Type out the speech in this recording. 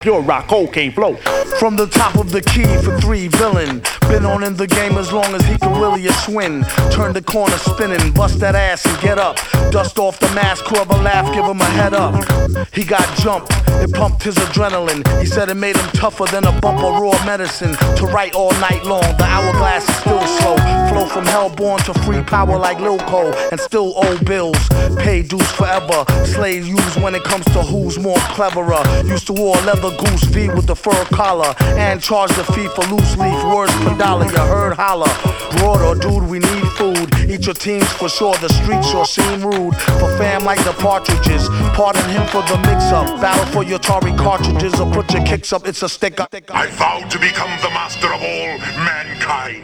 Pure rock, cocaine flow. From the top of the key for three villain. Been on in the game as long as he can really a. Turn the corner spinning, bust that ass and get up. Dust off the mask, whoever laugh, give him a head up. He got jumped, it pumped his adrenaline. He said it made him tougher than a bump of raw medicine. To write all night long, the hourglass is still from hellborn to free power like Lil Cole, and still owe bills. Pay dues forever. Slaves use when it comes to who's more cleverer. Used to wear leather goose feet with the fur collar, and charge the fee for loose leaf words per dollar. You heard holler. Broader, dude, we need food. Eat your teams for sure. The streets sure seem rude. For fam like the partridges. Pardon him for the mix up. Battle for your Atari cartridges or put your kicks up. It's a sticker. I vow to become the master of all mankind.